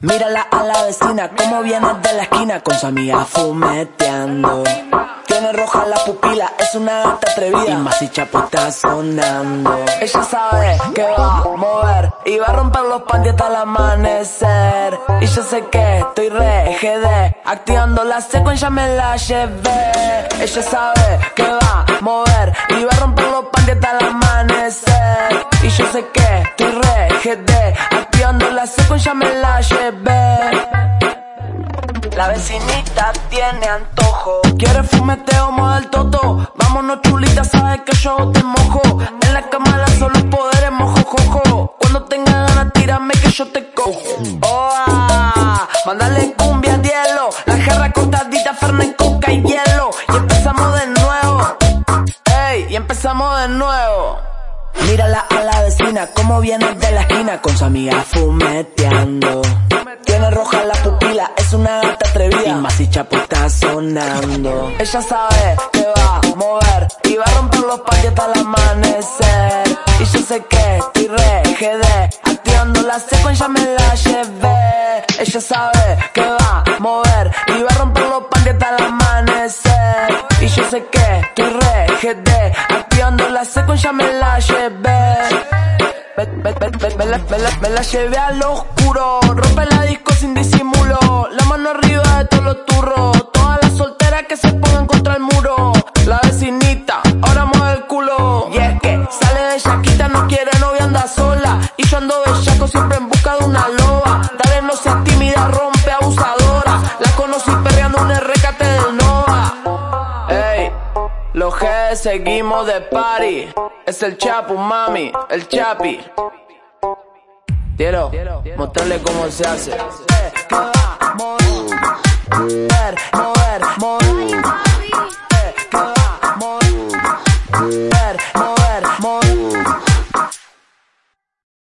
Mírala a la vecina, como viene de la esquina con su amiga fumeteando. Tiene roja la pupila, es una gata atrevida. Y más si chapo está sonando. Ella sabe que va a mover y va a romper los panties hasta el amanecer. Y yo sé que estoy re GD, activando la secuencia me la llevé. Ella sabe que va a mover y va a romper los panties hasta el amanecer. Y yo sé que estoy re GD, activando la secuencia me la llevé. La vecinita tiene antojo. Quiere fumeteo, moda el toto. Vámonos chulita, sabes que yo te mojo. En la cama la solo poderes mojo. Cuando tenga ganas, tírame que yo te cojo. Oh, ah, mándale cumbia, hielo. La guerra cortadita, fernet, coca y hielo. Y empezamos de nuevo. Ey, y empezamos de nuevo. Mírala a la vecina, como viene de la esquina con su amiga fumeteando. Tiene roja la pupila, es una gata atrevida. Y más si chapo está sonando. Ella sabe que va a mover y va a romper los hasta el amanecer. Y yo sé que estoy re GD, activando la secuencia me la llevé. Ella sabe que va a mover y va a romper los hasta el amanecer. Y yo sé que estoy re GD, activando la secuencia me la llevé. Me, la, me, la, me la llevé al oscuro, rompe la disco sin disimulo, la mano arriba de todos los turros, todas las solteras que se pongan contra el muro, la vecinita, ahora mueve el culo, y es que sale de Shaquita, no quiere novia, anda sola, y yo ando bellaco siempre en busca de una loba, Los G seguimos de party. Es el Chapu, mami, el Chapi. Quiero mostrarle cómo se hace.